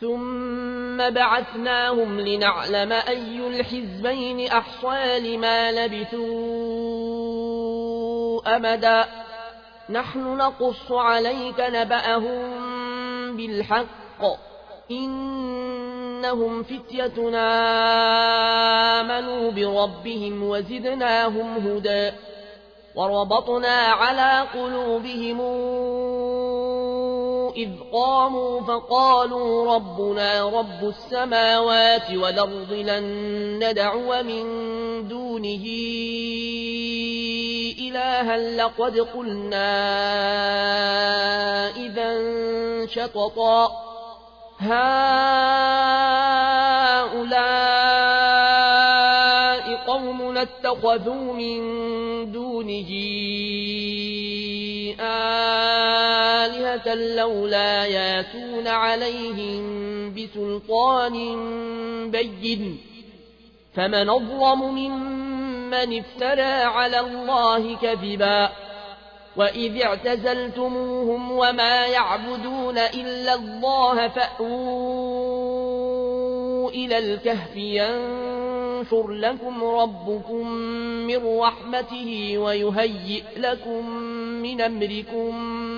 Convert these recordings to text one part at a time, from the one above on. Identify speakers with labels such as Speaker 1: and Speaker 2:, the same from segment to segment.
Speaker 1: ثم بعثناهم لنعلم أي الحزبين أحصى لما لبثوا أمدا نحن نقص عليك نبأهم بالحق إنهم فتيتنا آمنوا بربهم وزدناهم هدى وربطنا على قلوبهم إذ قاموا فقالوا ربنا رب السماوات والأرض لن ندعو من دونه إلها لقد قلنا إذا شططا. هؤلاء قوم اتخذوا من دونه آلهة لولا ياتون عليهم بسلطان بين فمن اظلم ممن افترى على الله كذبا وإذ اعتزلتموهم وما يعبدون إلا الله فأووا إلى الكهف ينشر لكم ربكم من رحمته ويهيئ لكم من أمركم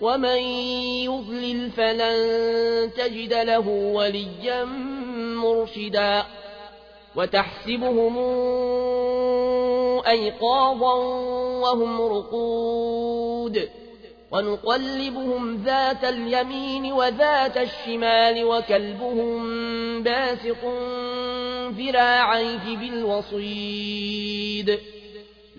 Speaker 1: ومن يضلل فلن تجد له وليا مرشدا وتحسبهم أيقاظا وهم رقود ونقلبهم ذات اليمين وذات الشمال وكلبهم باسق ذراعيه بالوصيد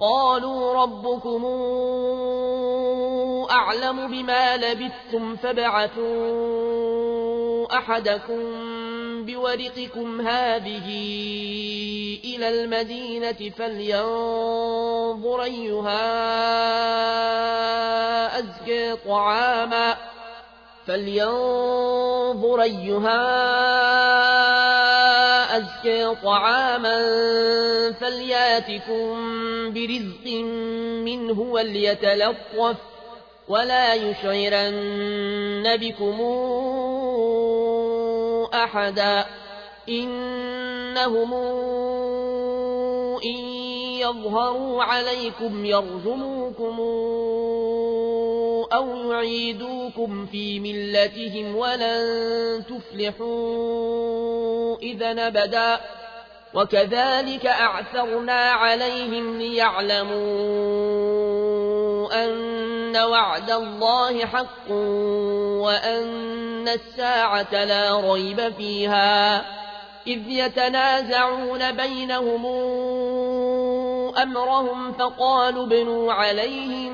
Speaker 1: قالوا ربكم أعلم بما لبثتم فابعثوا أحدكم بورقكم هذه إلى المدينة فلينظر أيها أزكى طعاما فلينظر أيها أزكى طعاما فلياتكم برزق منه وليتلطف ولا يشعرن بكم أحدا إنهم إن يظهروا عليكم يرجموكم أو يعيدوكم في ملتهم ولن تفلحوا إذا نبدا وكذلك أعثرنا عليهم ليعلموا أن وعد الله حق وأن الساعة لا ريب فيها. إذ يتنازعون بينهم أمرهم فقالوا ابنوا عليهم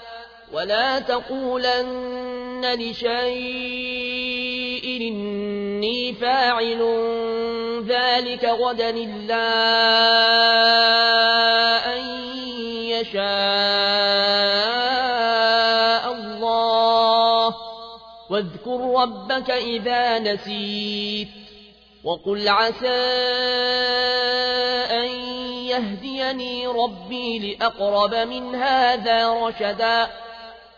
Speaker 1: ولا تقولن لشيء إني فاعل ذلك غدا إلا أن يشاء الله واذكر ربك إذا نسيت وقل عسى أن يهديني ربي لأقرب من هذا رشدا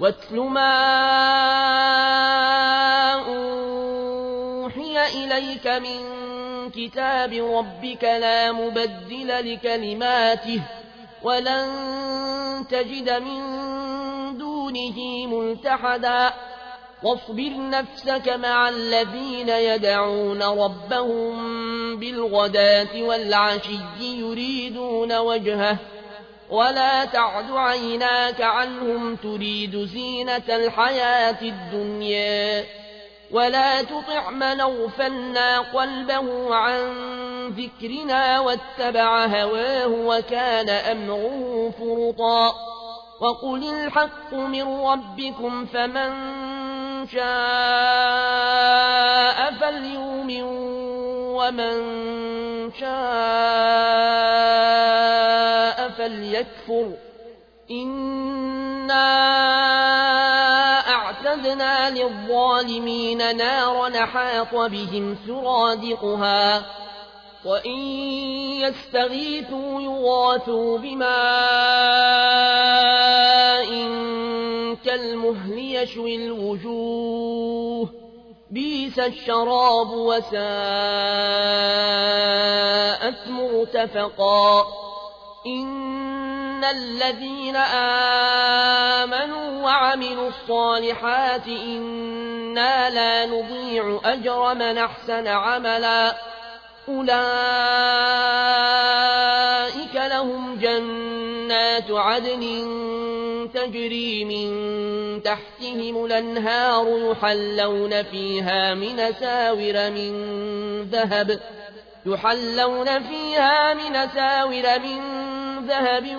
Speaker 1: واتل ما أوحي إليك من كتاب ربك لا مبدل لكلماته ولن تجد من دونه ملتحدا واصبر نفسك مع الذين يدعون ربهم بالغداة والعشي يريدون وجهه ولا تعد عيناك عنهم تريد زينة الحياة الدنيا ولا تطع من اغفلنا قلبه عن ذكرنا واتبع هواه وكان أمره فرطا وقل الحق من ربكم فمن شاء فليؤمن ومن شاء فليكفر إنا أعتدنا للظالمين نارا حاط بهم سرادقها. وإن يستغيثوا يغاثوا بماء كالمهل يشوي الوجوه. بيس الشراب وساءت مرتفقا. إن الذين آمنوا وعملوا الصالحات إنا لا نضيع أجر من أحسن عملا أولئك لهم جنات عدن تجري من تحتهم الانهار يحلون فيها من ساور من ذهب يحلون فيها من ساور من ذهب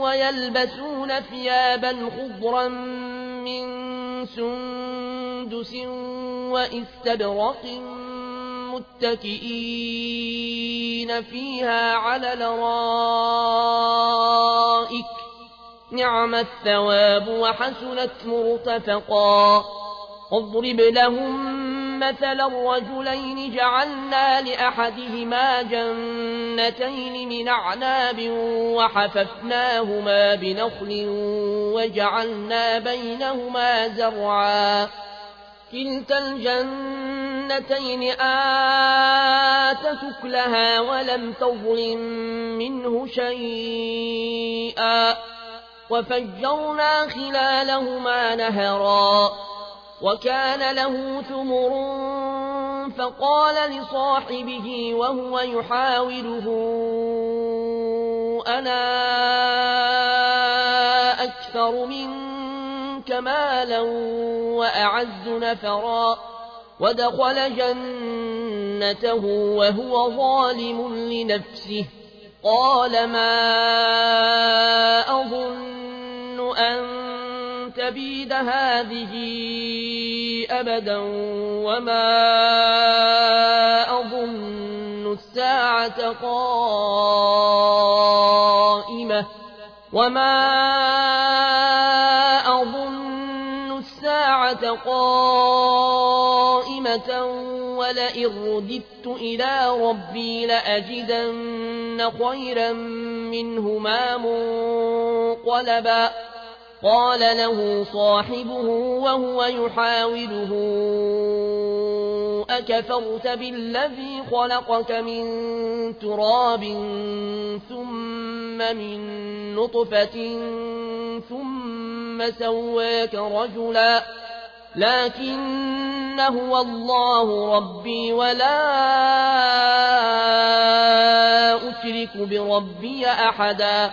Speaker 1: ويلبسون ثيابا خضرا من سندس واستبرق متكئين فيها على الأرائك. نعم الثواب وحسنت مرتفقا. اضرب لهم مثل الرجلين جعلنا لأحدهما جنتين من أعناب وحففناهما بنخل وجعلنا بينهما زرعا. كلتا الجنتين آتت لها ولم تظلم منه شيئا. وفجرنا خلالهما نهرا. وكان له ثمر فقال لصاحبه وهو يحاوره أنا أكثر منك مالا وأعز نفرا. ودخل جنته وهو ظالم لنفسه. قال ما أظن أن تبيد هذه أبدا وما أظن الساعة قائمة وما أظن الساعة قائمة ولئن رددت إلى ربي لأجدن خيرا منهما منقلبا قال له صاحبه وهو يحاوله أكفرت بالذي خلقك من تراب ثم من نطفة ثم سواك رجلا لكن هو الله ربي ولا أشرك بربي أحدا.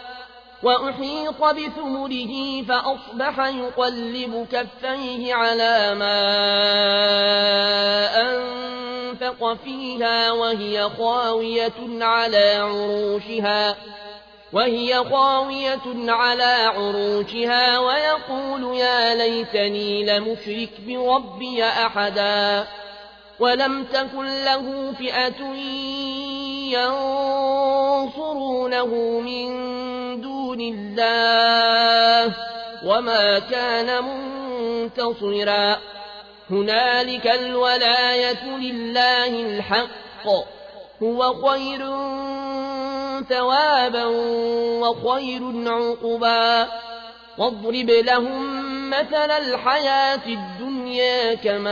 Speaker 1: وأحيط بثمره فأصبح يقلب كفيه على ما أنفق فيها وهي خاوية على عروشها وهي خاوية على عروشها ويقول يا ليتني لمشرك بربي أحدا ولم تكن له فئة ينصرونه من دون الله وما كان منتصرا. هنالك الولاية لله الحق. هو خير ثوابا وخير عقبا. واضرب لهم مثل الحياة الدنيا كماء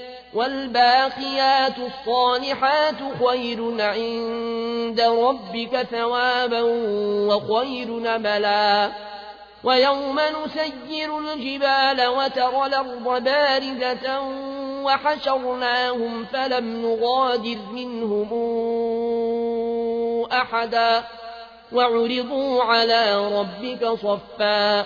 Speaker 1: والباقيات الصالحات خير عند ربك ثوابا وخير نملا. ويوم نسير الجبال وترى الأرض باردة وحشرناهم فلم نغادر منهم أحدا. وعرضوا على ربك صفا.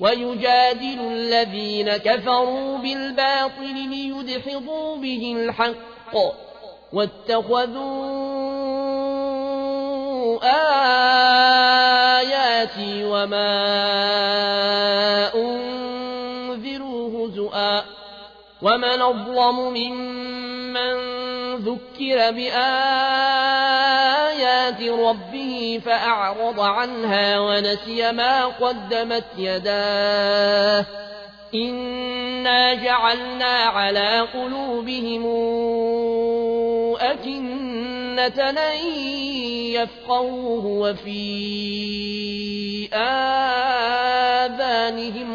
Speaker 1: ويجادل الذين كفروا بالباطل ليدحضوا به الحق واتخذوا آياتي وما أنذروا هزؤا ومن أظلم ممن ذكر بآيات ربه فأعرض عنها ونسي ما قدمت يداه. إنا جعلنا على قلوبهم أكنة لن يفقوه وفي آذانهم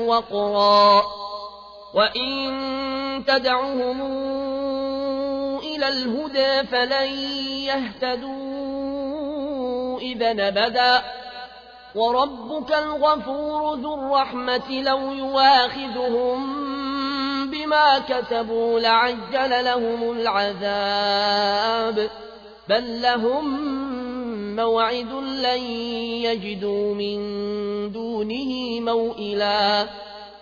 Speaker 1: وقرا. وإن تدعهم إلى الهدى فلن يهتدوا إذا نبدا وربك الغفور ذو الرحمة لو يواخذهم بما كسبوا لعجل لهم العذاب. بل لهم موعد لن يجدوا من دونه موئلا.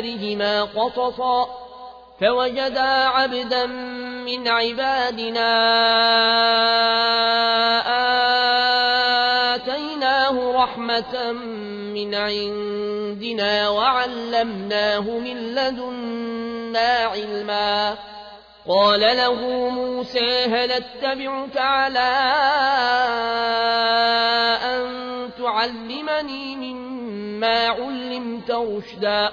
Speaker 1: آثارهما قصصا فوجدا عبدا من عبادنا رحمة من عندنا وعلمناه من لدنا علما. قال له موسى هل أتبعك على أن تعلمني مما علمت رشدا؟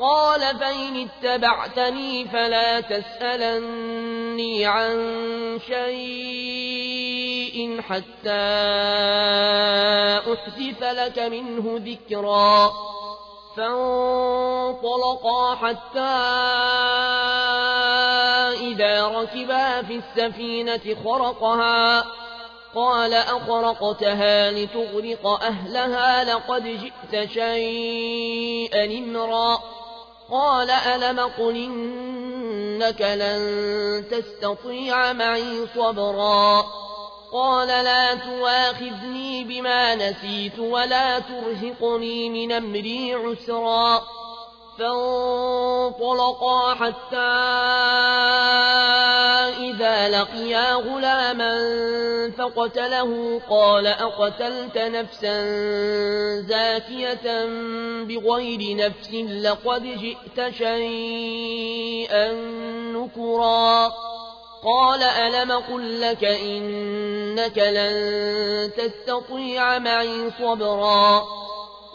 Speaker 1: قال فإن اتبعتني فلا تسألني عن شيء حتى أحدث لك منه ذكرا. فانطلقا حتى إذا ركبا في السفينة خرقها. قال أخرقتها لتغرق أهلها لقد جئت شيئا امرا. قال ألم قل إنك لن تستطيع معي صبرا قال لا تواخذني بما نسيت ولا ترهقني من أمري عسرا فانطلقا حتى إذا لقيا غلاما فقتله. قال أقتلت نفسا زاكية بغير نفس لقد جئت شيئا نكرا. قال ألم قل لك إنك لن تستطيع معي صبرا؟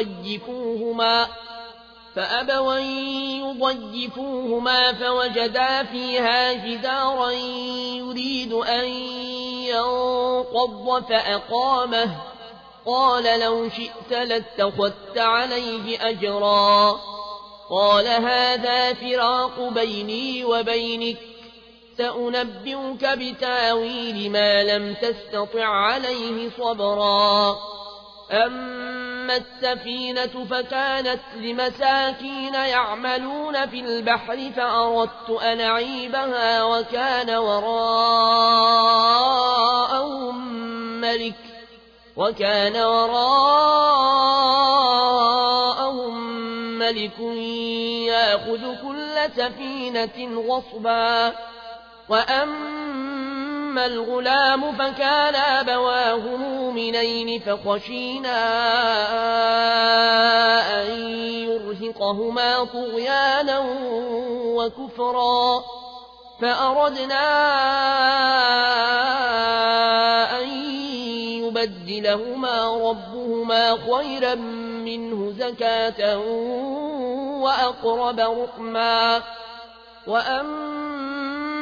Speaker 1: يضيفوهما فأبوا يضيفوهما فوجدا فيها جدارا يريد أن ينقض فأقامه. قال لو شئت لاتخذت عليه أجرا. قال هذا فراق بيني وبينك سأنبئك بتأويل ما لم تستطع عليه صبرا. أما السفينة فكانت لمساكين يعملون في البحر فأردت أن أعيبها وكان وراءهم ملك وكان وراءهم ملك ياخذ كل سفينة غصبا وأما الغلام فكان أبواه مؤمنين فخشينا أن يرهقهما طغيانا وكفرا فأردنا أن يبدلهما ربهما خيرا منه زكاة وأقرب رحما وأما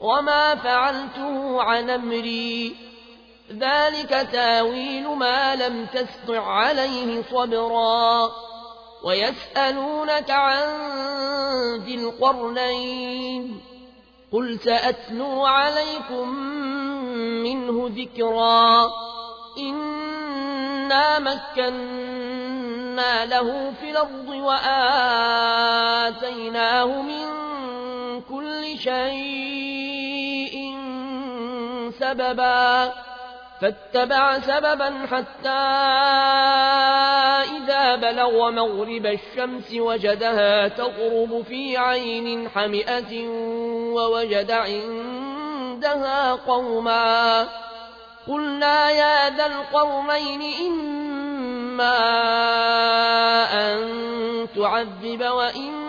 Speaker 1: وما فعلته عن أمري. ذلك تاويل ما لم تستع عليه صبرا. ويسألونك عن ذي القرنين. قل سأتلو عليكم منه ذكرا. إنا مكنا له في الأرض وآتيناه من كل شيء سببا فاتبع سببا حتى إذا بلغ مغرب الشمس وجدها تغرب في عين حمئة ووجد عندها قوما. قلنا يا ذا القومين إما أن تعذب وإما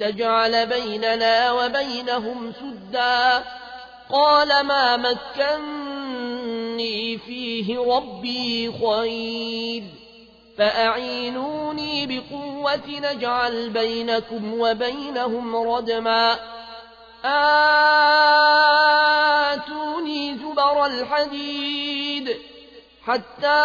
Speaker 1: تجعل بيننا وبينهم سدا. قال ما مكني فيه ربي خير. فأعينوني بقوة نجعل بينكم وبينهم ردما. آتوني زبر الحديد حتى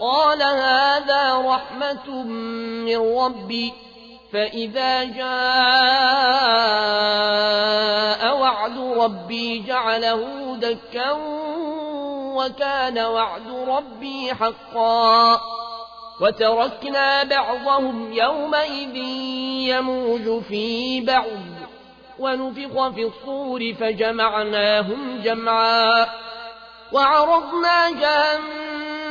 Speaker 1: قال هذا رحمة من ربي فإذا جاء وعد ربي جعله دكا وكان وعد ربي حقا. وتركنا بعضهم يومئذ يموج في بعض ونفخ في الصور فجمعناهم جمعا. وعرضنا جهنم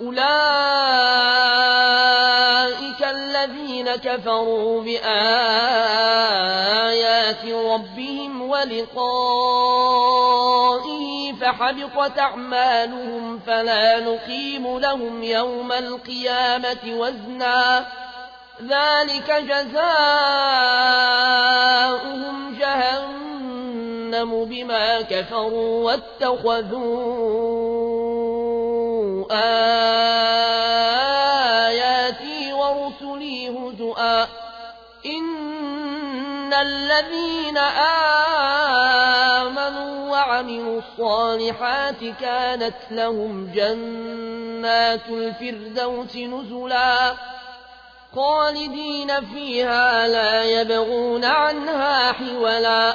Speaker 1: أولئك الذين كفروا بآيات ربهم ولقائه فحبطت أعمالهم فلا نقيم لهم يوم القيامة وزنا ذلك جزاؤهم جهنم بما كفروا واتخذوا آياتي ورسلي هزؤا. إن الذين آمنوا وعملوا الصالحات كانت لهم جنات الفردوس نزلا. خالدين فيها لا يبغون عنها حولا.